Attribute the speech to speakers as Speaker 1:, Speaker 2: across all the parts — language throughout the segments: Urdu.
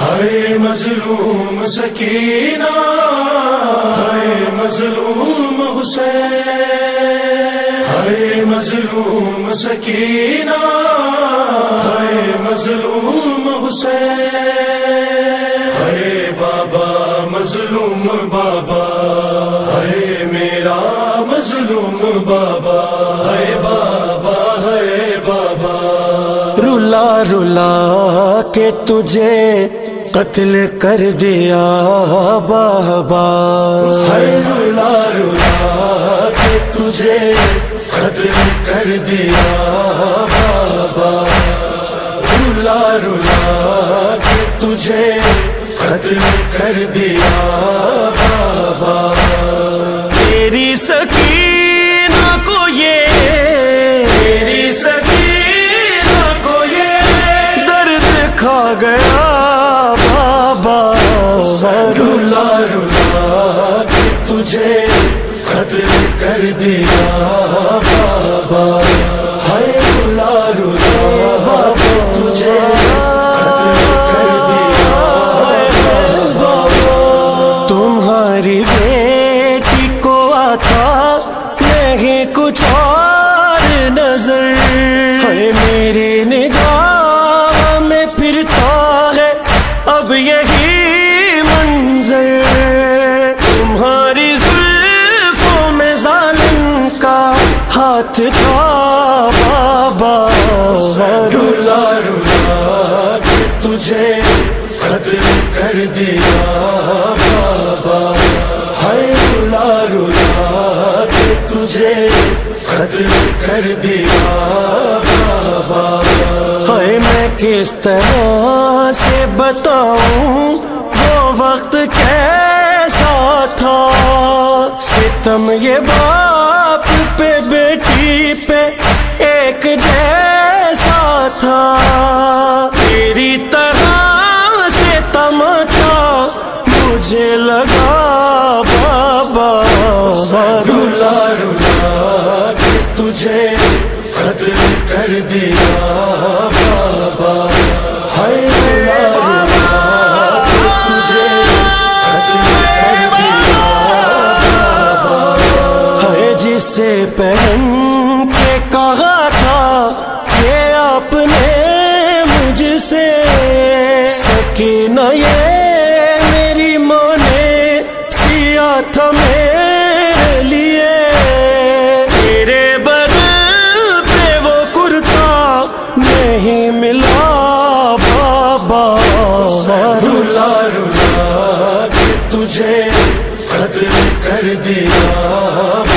Speaker 1: ہائے مظلوم سکینہ، ہائے مظلوم حسین۔ ہائے مظلوم سکینہ، ہائے مظلوم حسین۔ ہائے بابا مظلوم بابا، ہائے میرا مظلوم بابا۔ ہائے بابا ہائے بابا۔
Speaker 2: رلا رلا کے تجھے قتل کر دیا بابا
Speaker 1: رولا رلا کے تجھے قتل کر دیا بابا رولا رولا کے تجھے قتل کر دیا بابا مجھے تجھے قتل کر دیا بابا۔
Speaker 2: ہاتھ تھا بابا
Speaker 1: رلا رلا تجھے قتل کر دیا بابا۔ ہائے رلا رلا تجھے قتل کر دیا بابا۔
Speaker 2: ہے میں کس طرح سے بتاؤں وہ وقت کیسا تھا؟ ستم یہ باپ پہ بیٹی پہ ایک جیسا تھا۔ تیری طرح سے تمچا مجھے لگا، بابا
Speaker 1: رولا رولا کہ تجھے قتل کر دیا۔
Speaker 2: جسے پہن کے کہا تھا کہ آپ نے مجھ سے سکینہ یہ میری ماں نے سیا تھا میرے لیے۔ تیرے بدل پہ وہ کرتا نہیں ملا بابا۔
Speaker 1: رلا رلا کے تجھے قتل کر دیا۔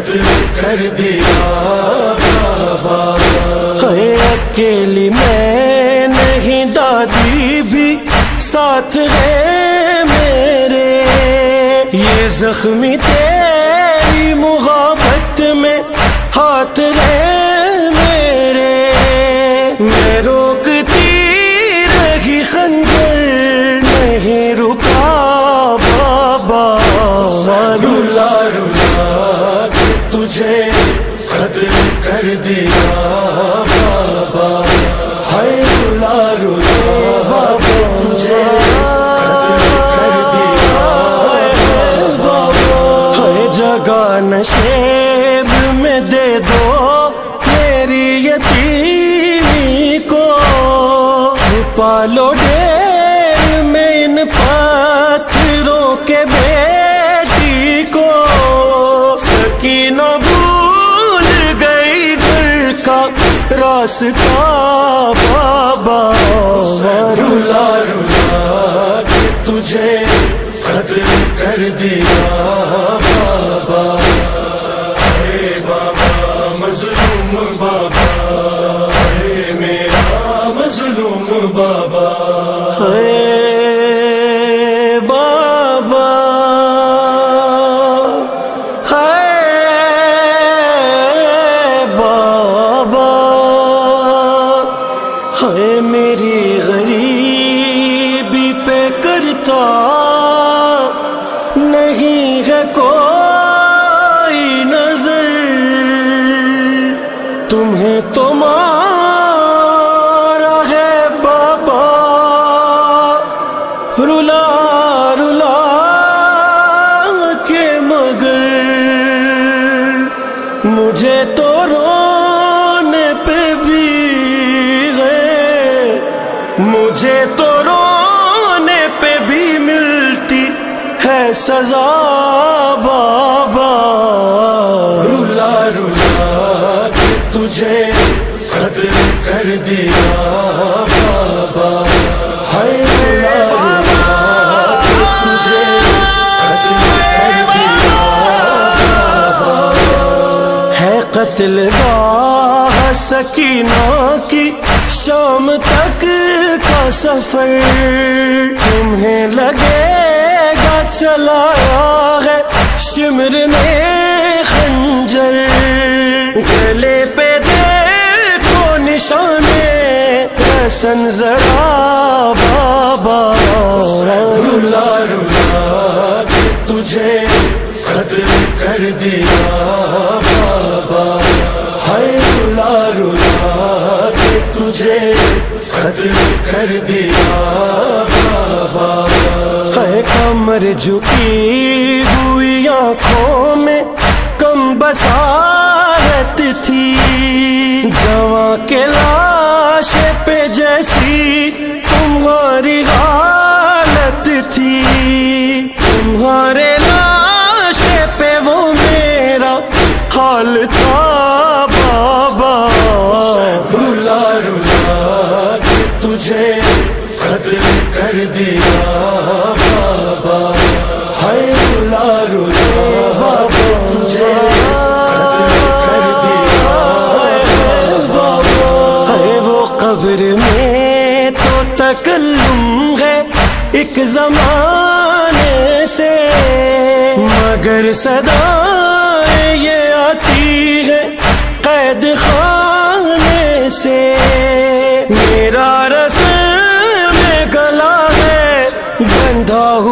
Speaker 1: قتل کر دیا
Speaker 2: ہے اکیلی میں نہیں، دادی بھی ساتھ ہے میرے۔ یہ زخمی تیری محبت میں ہاتھ ہے میرے۔ میں
Speaker 1: دیا بابا ہائے رلا رلا بابا تجھے کر دیا بابا
Speaker 2: ہے جگہ نشیب میں دے دو میری یتیمی کو۔ چھپا لو ڈیر میں ان پتھروں کے بیٹی راستہ بابا۔
Speaker 1: رلا رلا تجھے قتل کر دیا۔
Speaker 2: تو ہے سزا بابا۔
Speaker 1: رولا رولا کے تجھے قدر کر دیا بابا۔
Speaker 2: ہے
Speaker 1: تجھے کر دیا
Speaker 2: ہے قتل گاہ سکینہ کی شام تک کا سفر۔ چلایا ہے شمر نے خنجر۔ گلے پہ دیکھو نشانے حسن ذرا بابا۔
Speaker 1: رولا رولا تجھے قدر کر دیا بابا۔ ہے رولا رولا تجھے قدر کر دیا
Speaker 2: کمر جھکی ہوئی آنکھوں میں کم بسارت تھی جوان کے لاش پہ جیسی تمہاری حالت تھی۔ تمہارے لاش پہ وہ میرا حال تھا بابا۔
Speaker 1: رولا رولا کے تجھے قدر کر دیا۔
Speaker 2: ایک زمانے سے۔ مگر صدا یہ آتی ہے قید خانے سے۔ میرا رس میں گلا ہے بندھا ہوا